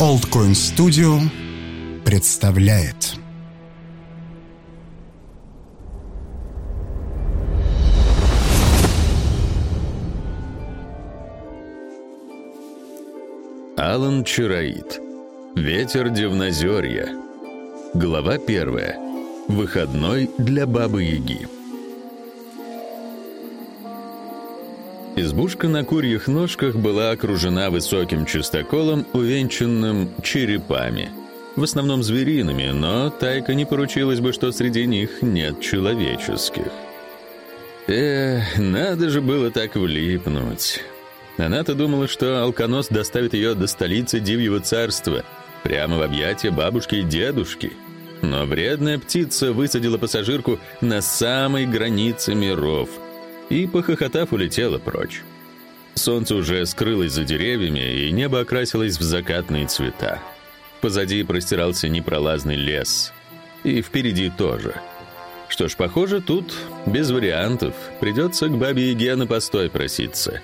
Old Coin Studio представляет. Алан Чароид Ветер Дивнозерья. Глава первая. Выходной для Бабы-Яги Избушка на курьих ножках была окружена высоким чистоколом, увенчанным черепами. В основном звериными, но Тайка не поручилась бы, что среди них нет человеческих. Эх, надо же было так влипнуть. Она-то думала, что алканос доставит ее до столицы Дивьего царства, прямо в объятия бабушки и дедушки. Но вредная птица высадила пассажирку на самой границе миров — и, похохотав, улетела прочь. Солнце уже скрылось за деревьями, и небо окрасилось в закатные цвета. Позади простирался непролазный лес. И впереди тоже. Что ж, похоже, тут без вариантов. Придется к бабе Еге на постой проситься.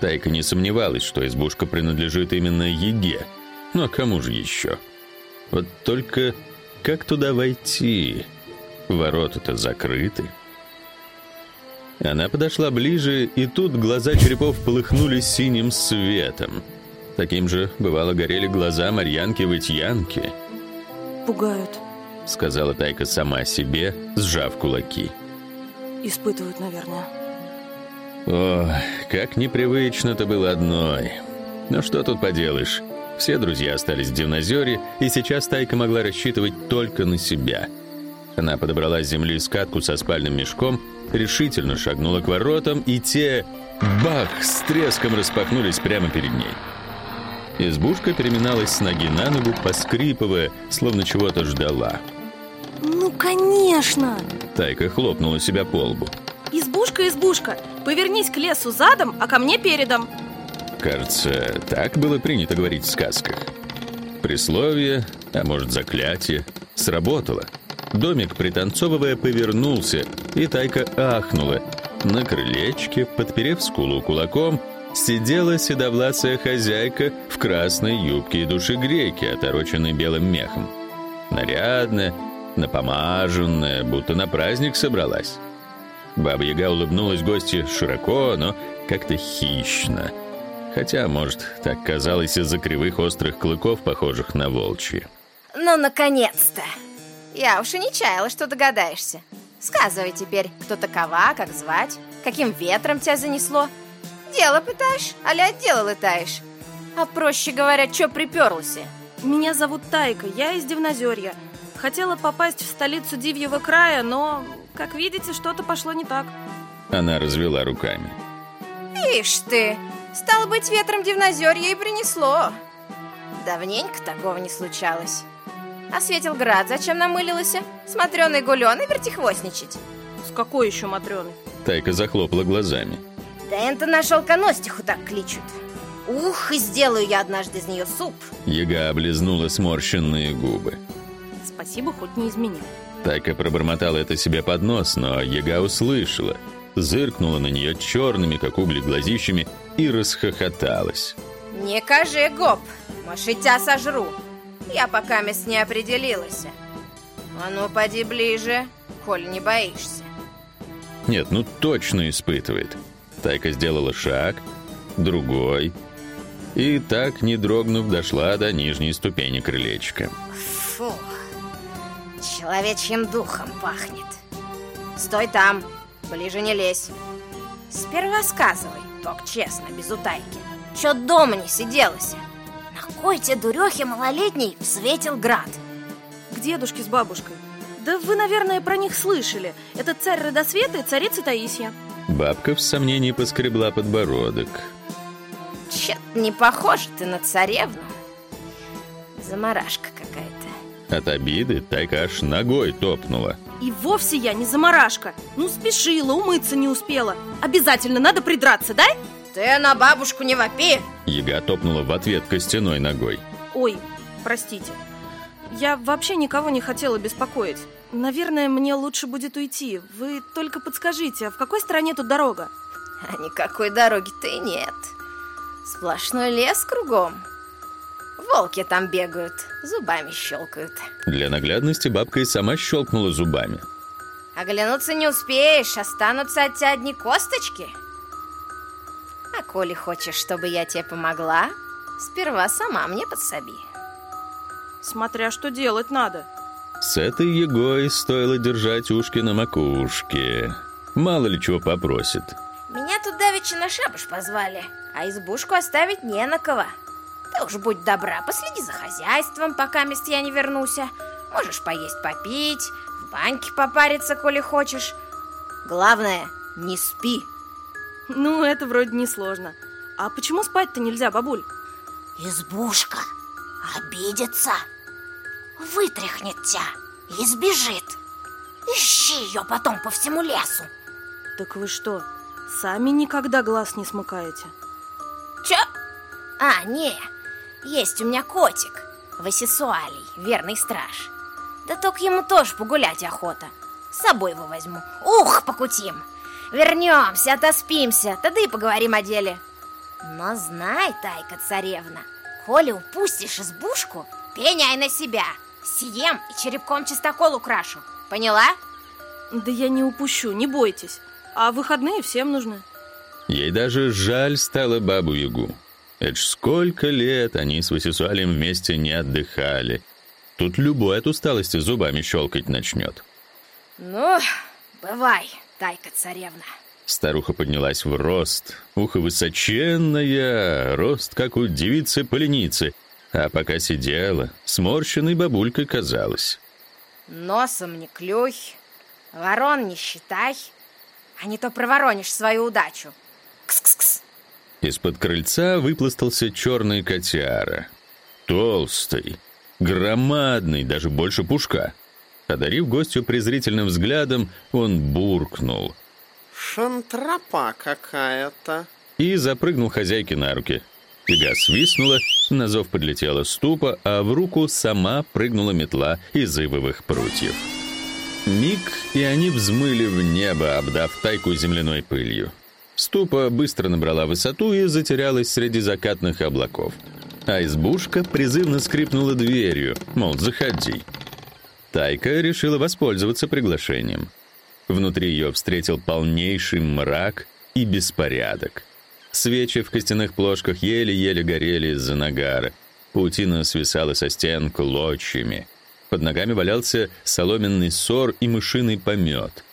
Тайка не сомневалась, что избушка принадлежит именно Еге. Но кому же еще? Вот только как туда войти? Ворота-то закрыты. Она подошла ближе, и тут глаза черепов полыхнули синим светом. Таким же, бывало, горели глаза Марьянки-Вытьянки. «Пугают», — сказала Тайка сама себе, сжав кулаки. «Испытывают, наверное». О, как непривычно-то было одной. Но что тут поделаешь? Все друзья остались в Дивнозере, и сейчас Тайка могла рассчитывать только на себя. Она подобрала с земли скатку со спальным мешком решительно шагнула к воротам, и те, бах, с треском распахнулись прямо перед ней. Избушка переминалась с ноги на ногу, поскрипывая, словно чего-то ждала. «Ну, конечно!» Тайка хлопнула себя по лбу. «Избушка, избушка, повернись к лесу задом, а ко мне передом!» Кажется, так было принято говорить в сказках. Присловие, а может заклятие, сработало — Домик, пританцовывая, повернулся, и Тайка ахнула. На крылечке, подперев скулу кулаком, сидела седовласая хозяйка в красной юбке и душегрейке, отороченной белым мехом. Нарядная, напомаженная, будто на праздник собралась. Баба-яга улыбнулась гости широко, но как-то хищно. Хотя, может, так казалось из-за кривых острых клыков, похожих на волчьи. «Ну, наконец-то!» Я уж и не чаяла, что догадаешься. Сказывай теперь, кто такова, как звать, каким ветром тебя занесло. Дело пытаешь, а от дела летаешь. А проще говоря, чё приперлся? Меня зовут Тайка, я из Дивнозерья. Хотела попасть в столицу Дивьего края, но, как видите, что-то пошло не так. Она развела руками. Ишь ты, стало быть, ветром Дивнозерья и принесло. Давненько такого не случалось. А светил град зачем намылился? Смотреный гулёный вертихвостничать. С какой еще Матрёны? Тайка захлопала глазами. Да это наш алконостиху так кличут. Ух, и сделаю я однажды из нее суп. Яга облизнула сморщенные губы. Спасибо, хоть не из меня. Тайка пробормотала это себе под нос, но Яга услышала, зыркнула на нее черными, как угли, глазищами и расхохоталась. Не кажи, гоп, может, и тебя сожру. Я пока мест не определилась. А ну, поди ближе, коль не боишься. Нет, ну точно испытывает. Тайка сделала шаг, другой. И так, не дрогнув, дошла до нижней ступени крылечка. Фу, человечьим духом пахнет. Стой там, ближе не лезь. Сперва сказывай, только честно, без утайки. Чё дома не сиделась? Какой те дурехе малолетний светил град? К дедушке с бабушкой. Да вы, наверное, про них слышали. Это царь Родосвета и царица Таисия. Бабка в сомнении поскребла подбородок. Чё не похож ты на царевну. Заморашка какая-то. От обиды Тайка аж ногой топнула. И вовсе я не заморашка. Ну, спешила, умыться не успела. Обязательно надо придраться, да? Ты на бабушку не вопи! Яга топнула в ответ костяной ногой. Ой, простите. Я вообще никого не хотела беспокоить. Наверное, мне лучше будет уйти. Вы только подскажите, а в какой стороне тут дорога? А никакой дороги-то и нет. Сплошной лес кругом. Волки там бегают, зубами щелкают. Для наглядности бабка и сама щелкнула зубами. Оглянуться не успеешь, останутся от тебя одни косточки. А коли хочешь, чтобы я тебе помогла, сперва сама мне подсоби. Смотря что делать надо. С этой егой стоило держать ушки на макушке. Мало ли чего попросит. Меня тут давеча на шабаш позвали, а избушку оставить не на кого. Ты уж будь добра, последи за хозяйством, пока мест я не вернусь. Можешь поесть, попить, в баньке попариться, коли хочешь. Главное, не спи. Ну, это вроде не сложно. А почему спать-то нельзя, бабуль? Избушка обидится, вытряхнет тебя и сбежит. Ищи ее потом по всему лесу. Так вы что, сами никогда глаз не смыкаете? Чё? А, не, есть у меня котик, Васисуалий, верный страж. Да только ему тоже погулять охота. С собой его возьму. Ух, покутим. Вернемся, отоспимся, тогда и поговорим о деле. Но знай, Тайка-царевна, коли упустишь избушку, пеняй на себя. Съем и черепком чистокол украшу. Поняла? Да я не упущу, не бойтесь. А выходные всем нужны. Ей даже жаль стало бабу-ягу. Это ж сколько лет они с Васисуалием вместе не отдыхали. Тут любой от усталости зубами щелкать начнет. Ну, бывай, Тайка-царевна. Старуха поднялась в рост. Ухо высоченное, рост как у девицы-поленицы. А пока сидела, сморщенной бабулькой казалась. Носом не клюй, ворон не считай, а не то проворонишь свою удачу. Кс-кс-кс. Из-под крыльца выпластался черный котяра. Толстый, громадный, даже больше пушка. Одарив гостю презрительным взглядом, он буркнул Шантропа какая-то. и запрыгнул хозяйке на руки. Яга свистнула, на зов подлетела ступа, а в руку сама прыгнула метла из ивовых прутьев. Миг, и они взмыли в небо, обдав тайку земляной пылью. Ступа быстро набрала высоту и затерялась среди закатных облаков. А избушка призывно скрипнула дверью, мол, заходи. Тайка решила воспользоваться приглашением. Внутри ее встретил полнейший мрак и беспорядок. Свечи в костяных плошках еле-еле горели из-за нагара. Паутина свисала со стен клочьями. Под ногами валялся соломенный сор и мышиный помет.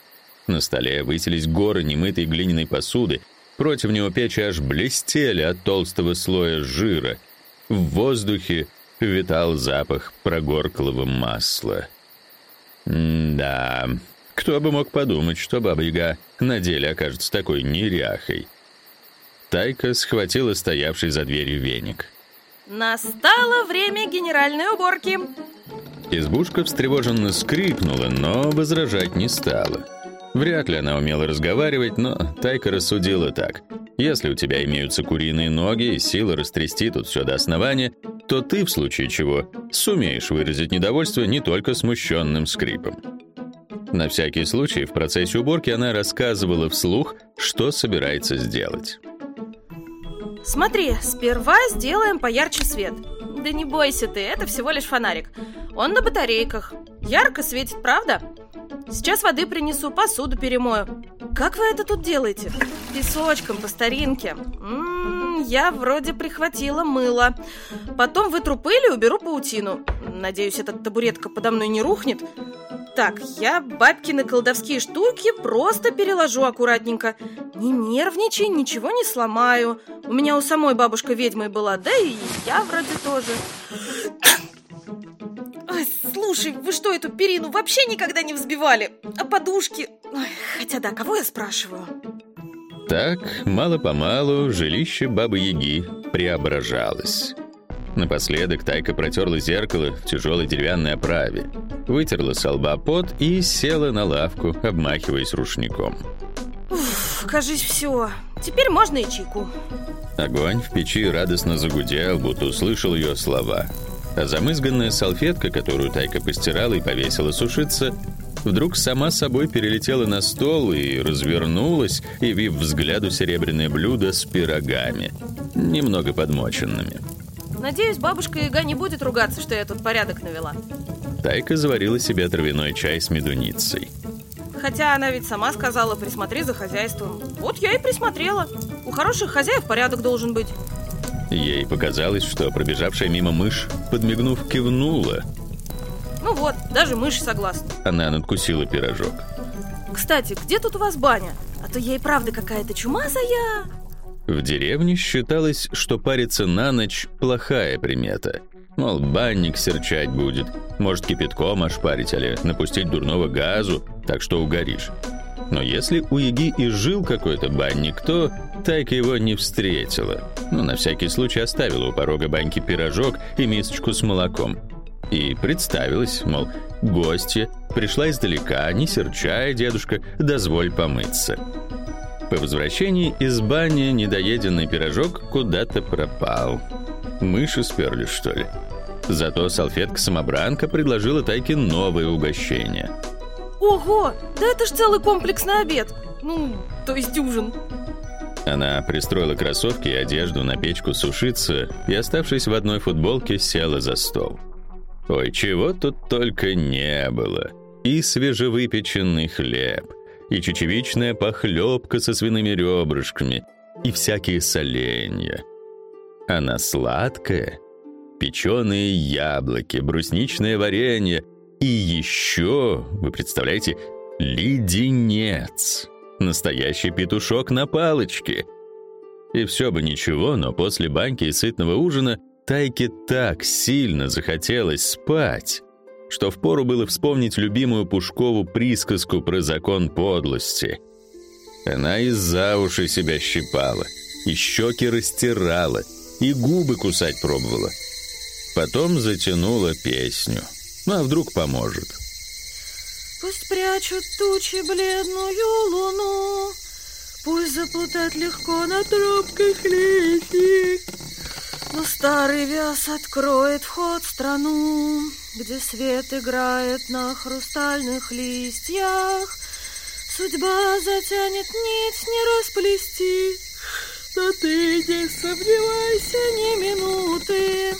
На столе высились горы немытой глиняной посуды. Против него печи аж блестели от толстого слоя жира. В воздухе витал запах прогорклого масла. Да, кто бы мог подумать, что Баба-Яга на деле окажется такой неряхой. Тайка схватила стоявший за дверью веник. Настало время генеральной уборки. Избушка встревоженно скрипнула, но возражать не стала. Вряд ли она умела разговаривать, но Тайка рассудила так. Если у тебя имеются куриные ноги и сила растрясти тут все до основания, то ты, в случае чего, сумеешь выразить недовольство не только смущенным скрипом. На всякий случай в процессе уборки она рассказывала вслух, что собирается сделать. Смотри, сперва сделаем поярче свет. Да не бойся ты, это всего лишь фонарик. Он на батарейках. Ярко светит, правда? Сейчас воды принесу, посуду перемою. Как вы это тут делаете? Песочком по старинке. М-м, я вроде прихватила мыло. Потом вытру пыль и уберу паутину. Надеюсь, эта табуретка подо мной не рухнет. Так, я бабкины колдовские штуки просто переложу аккуратненько. Не нервничай, ничего не сломаю. У меня у самой бабушка ведьмой была, да и я вроде тоже. Ой, слушай, вы что, эту перину вообще никогда не взбивали? А подушки? Ой, хотя да, кого я спрашиваю? Так, мало-помалу жилище Бабы-Яги преображалось. Напоследок Тайка протерла зеркало в тяжелой деревянной оправе, вытерла с лба пот и села на лавку, обмахиваясь рушником. Уф, кажись, все. Теперь можно и чайку. Огонь в печи радостно загудел, будто услышал ее слова. А замызганная салфетка, которую Тайка постирала и повесила сушиться, вдруг сама собой перелетела на стол и развернулась, явив взгляду серебряное блюдо с пирогами, немного подмоченными. Надеюсь, бабушка Яга не будет ругаться, что я тут порядок навела. Тайка заварила себе травяной чай с медуницей. Хотя она ведь сама сказала, присмотри за хозяйством. Вот я и присмотрела. У хороших хозяев порядок должен быть. Ей показалось, что пробежавшая мимо мышь, подмигнув, кивнула. Ну вот, даже мышь согласна. Она надкусила пирожок. Кстати, где тут у вас баня? А то я и правда какая-то чумазая. В деревне считалось, что париться на ночь – плохая примета. Мол, банник серчать будет, может кипятком ошпарить или напустить дурного газу, так что угоришь. Но если у Яги и жил какой-то банник, то Тайка его не встретила. Но на всякий случай оставила у порога баньки пирожок и мисочку с молоком. И представилась, мол, гостья, пришла издалека, не серчай, дедушка, дозволь помыться. По возвращении из бани недоеденный пирожок куда-то пропал. Мыши сперли, что ли? Зато салфетка-самобранка предложила Тайке новое угощение. Ого, да это ж целый комплексный обед. Ну, то есть ужин. Она пристроила кроссовки и одежду на печку сушиться и, оставшись в одной футболке, села за стол. Ой, чего тут только не было. И свежевыпеченный хлеб, и чечевичная похлебка со свиными ребрышками, и всякие соленья. Она сладкая, печеные яблоки, брусничное варенье и еще, вы представляете, леденец. Настоящий петушок на палочке. И все бы ничего, но после баньки и сытного ужина Тайке так сильно захотелось спать, что впору было вспомнить любимую Пушкову присказку про закон подлости. Она и за уши себя щипала, и щеки растирала, и губы кусать пробовала. Потом затянула песню. Ну а вдруг поможет? Пусть прячут тучи бледную луну, Пусть заплутать легко на тропках летних, Но старый вяз откроет вход в страну, Где свет играет на хрустальных листьях. Судьба затянет нить не расплести, Но ты не сомневайся ни минуты,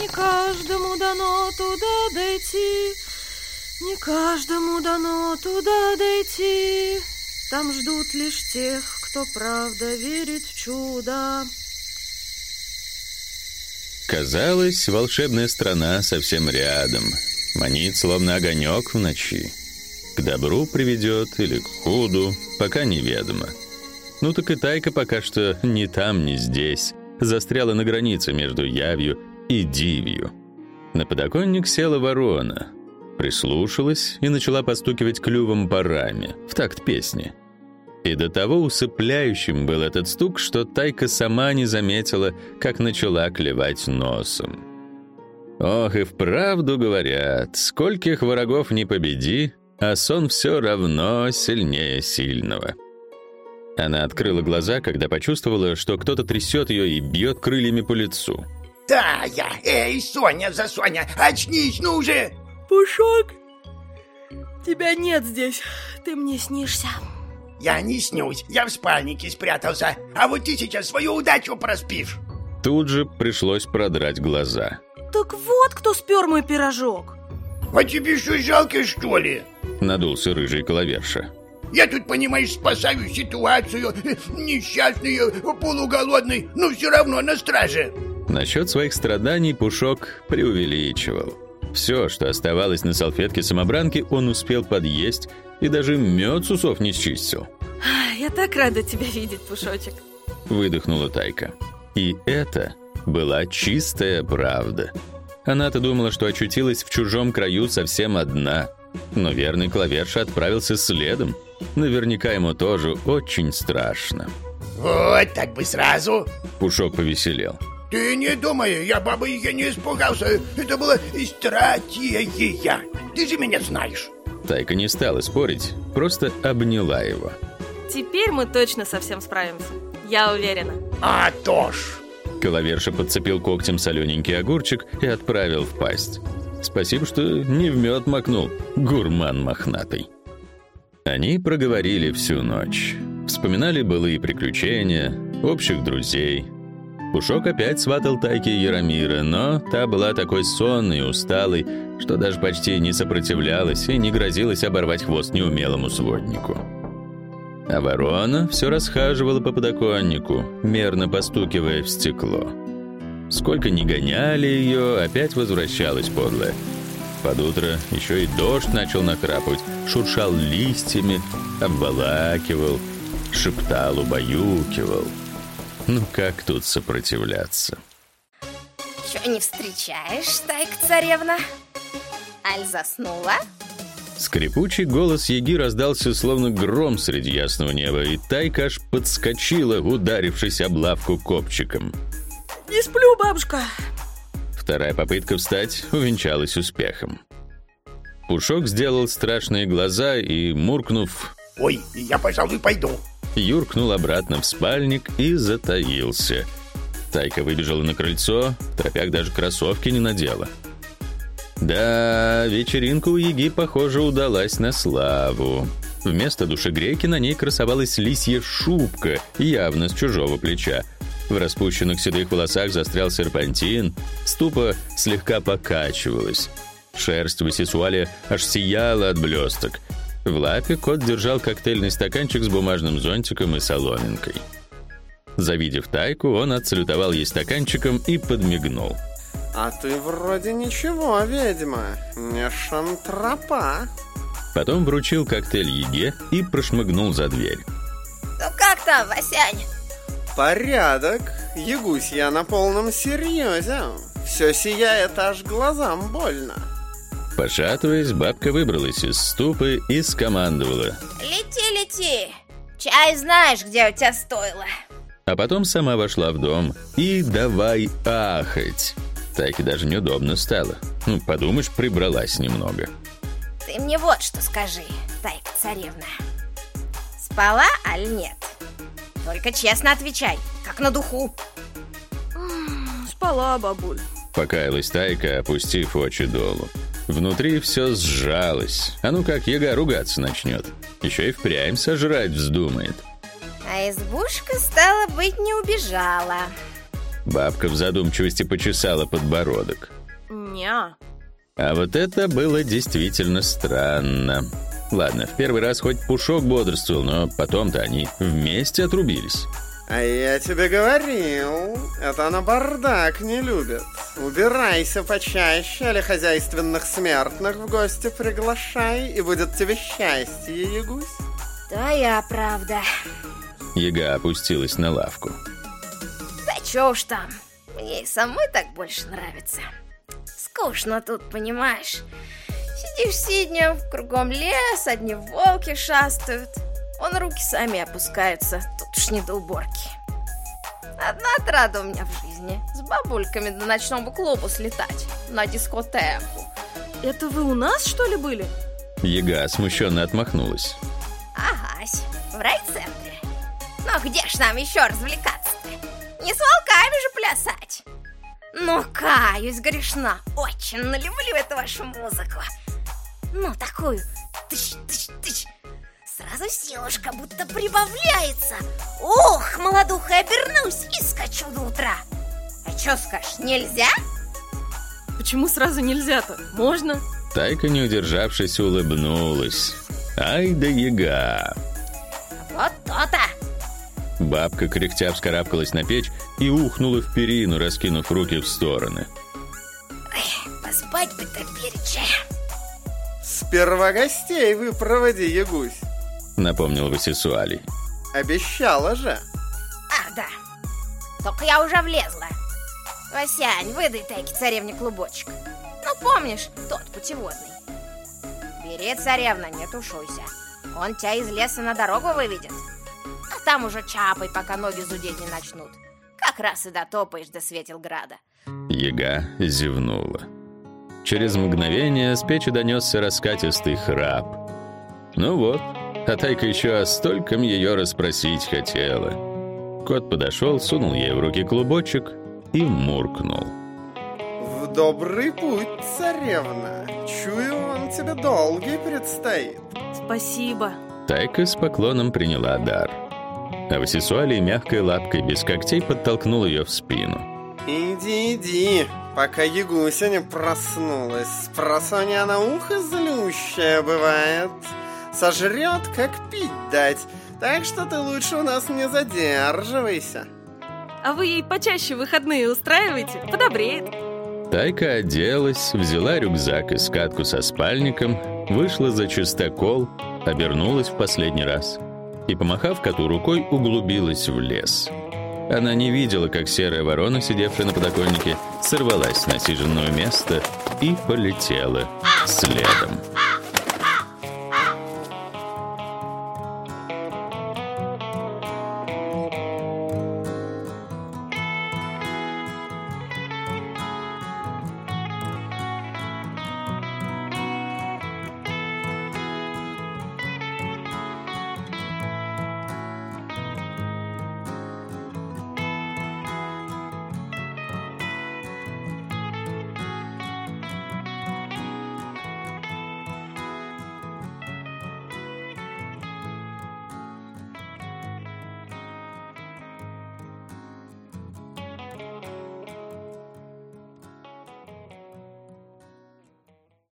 Не каждому дано туда дойти, не каждому дано туда дойти. Там ждут лишь тех, кто правда верит в чудо. Казалось, волшебная страна совсем рядом. Манит, словно огонек в ночи. К добру приведет или к худу, пока неведомо. Ну так и Тайка пока что ни там, ни здесь. Застряла на границе между явью и дивью. На подоконник села ворона — прислушалась и начала постукивать клювом по раме в такт песни. И до того усыпляющим был этот стук, что Тайка сама не заметила, как начала клевать носом. Ох, и вправду говорят, скольких врагов не победи, а сон все равно сильнее сильного. Она открыла глаза, когда почувствовала, что кто-то трясет ее и бьет крыльями по лицу. Да, я. Эй, Соня за Соня, очнись, ну уже! Пушок, тебя нет здесь, ты мне снишься. Я не снюсь, я в спальнике спрятался, а вот ты сейчас свою удачу проспишь. Тут же пришлось продрать глаза. Так вот кто спер мой пирожок. А тебе что, жалко, что ли? Надулся рыжий коловерша. Я тут, понимаешь, спасаю ситуацию, несчастный, полуголодный, но все равно на страже. Насчет своих страданий Пушок преувеличивал. Все, что оставалось на салфетке самобранки, он успел подъесть и даже мед с усов не счистил. Я так рада тебя видеть, Пушочек. Выдохнула Тайка. И это была чистая правда. Она-то думала, что очутилась в чужом краю совсем одна. Но верный клаверша отправился следом. Наверняка ему тоже очень страшно. Вот так бы сразу. Пушок повеселел. Ты не думай, я бабы я не испугался. Это была стратегия. Ты же меня знаешь. Тайка не стала спорить, просто обняла его. Теперь мы точно совсем справимся. Я уверена. А то ж. Коловерша подцепил когтем солененький огурчик и отправил в пасть. Спасибо, что не в мед макнул, гурман мохнатый. Они проговорили всю ночь. Вспоминали былые приключения, общих друзей, Пушок опять сватал Тайке Яромира, но та была такой сонной и усталой, что даже почти не сопротивлялась и не грозилась оборвать хвост неумелому своднику. А ворона все расхаживала по подоконнику, мерно постукивая в стекло. Сколько ни гоняли ее, опять возвращалась подлая. Под утро еще и дождь начал накрапывать, шуршал листьями, обволакивал, шептал, убаюкивал — ну как тут сопротивляться? Чё не встречаешь, тайка-царевна? Аль заснула? Скрипучий голос Еги раздался словно гром среди ясного неба, и Тайка аж подскочила, ударившись об лавку копчиком. Не сплю, бабушка. Вторая попытка встать увенчалась успехом. Пушок сделал страшные глаза и, муркнув «Ой, я, пожалуй, пойду», юркнул обратно в спальник и затаился. Тайка выбежала на крыльцо, тропяк даже кроссовки не надела. Да, вечеринка у Еги, похоже, удалась на славу. Вместо душегрейки на ней красовалась лисья шубка, явно с чужого плеча. В распущенных седых волосах застрял серпантин, ступа слегка покачивалась. Шерсть в Васисуале аж сияла от блесток — в лапе кот держал коктейльный стаканчик с бумажным зонтиком и соломинкой. Завидев Тайку, он отсалютовал ей стаканчиком и подмигнул. «А ты вроде ничего, ведьма, не шантропа». Потом вручил коктейль Еге и прошмыгнул за дверь. «Ну как там, Васянь?» «Порядок. Ягусь я на полном серьезе. Все сияет, аж глазам больно». Пошатываясь, бабка выбралась из ступы и скомандовала. «Лети, лети! Чай знаешь, где у тебя стоило!» А потом сама вошла в дом и давай ахать. Так и даже неудобно стало. Ну, подумаешь, прибралась немного. Ты мне вот что скажи, Тайка-царевна. Спала, аль нет? Только честно отвечай, как на духу. Спала, бабуль. Покаялась Тайка, опустив очи долу. Внутри все сжалось. А ну как яга ругаться начнет. Еще и впрямь сожрать вздумает. А избушка, стала быть, не убежала. Бабка в задумчивости почесала подбородок. Ня. А вот это было действительно странно. Ладно, в первый раз хоть Пушок бодрствовал, но потом-то они вместе отрубились. А я тебе говорил, это она бардак не любит. Убирайся почаще, или хозяйственных смертных в гости приглашай, и будет тебе счастье, Ягусь. Твоя правда. Яга опустилась на лавку. Да чё уж там, мне и самой так больше нравится. Скучно тут, понимаешь? Сидишь сиднем, кругом лес, одни волки шастают. Он руки сами опускаются, тут уж не до уборки. Одна отрада у меня в жизни. С бабульками до ночного клубу слетать. На дискотеку. Это вы у нас, что ли, были? Ега смущенно отмахнулась. Агась, в райцентре. Но где ж нам еще развлекаться-то? Не с волками же плясать. Ну, каюсь, грешна. Очень люблю эту вашу музыку. Ну, такую тыщ, тыщ, тыщ, Сразу силушка будто прибавляется. Ох, молодуха, обернусь и скачу до утра. А чё скажешь, нельзя? Почему сразу нельзя-то? Можно? Тайка, не удержавшись, улыбнулась. Ай да яга! Вот то-то! Бабка кряхтя вскарабкалась на печь и ухнула в перину, раскинув руки в стороны. Ой, поспать бы топереча. Сперва гостей вы проводи, Ягусь напомнил Васисуалий. Обещала же. Ах, да. Только я уже влезла. Васянь, выдай Тайке царевне клубочек. Ну, помнишь, тот путеводный. Бери, царевна, не тушуйся. Он тебя из леса на дорогу выведет. А там уже чапай, пока ноги зудеть не начнут. Как раз и дотопаешь до Светилграда. Яга зевнула. Через мгновение с печи донесся раскатистый храп. Ну вот, а Тайка еще о стольком ее расспросить хотела. Кот подошел, сунул ей в руки клубочек и муркнул. В добрый путь, царевна. Чую, он тебе долгий предстоит. Спасибо. Тайка с поклоном приняла дар. а Васисуалий мягкой лапкой без когтей подтолкнул ее в спину. Иди, иди, пока Ягуся не проснулась. Просоня она ухо злющая бывает. Сожрет, как пить дать. Так что ты лучше у нас не задерживайся. А вы ей почаще выходные устраиваете? Подобреет. Тайка оделась, взяла рюкзак и скатку со спальником, вышла за чистокол, обернулась в последний раз и, помахав коту рукой, углубилась в лес. Она не видела, как серая ворона, сидевшая на подоконнике, сорвалась с насиженного места и полетела следом.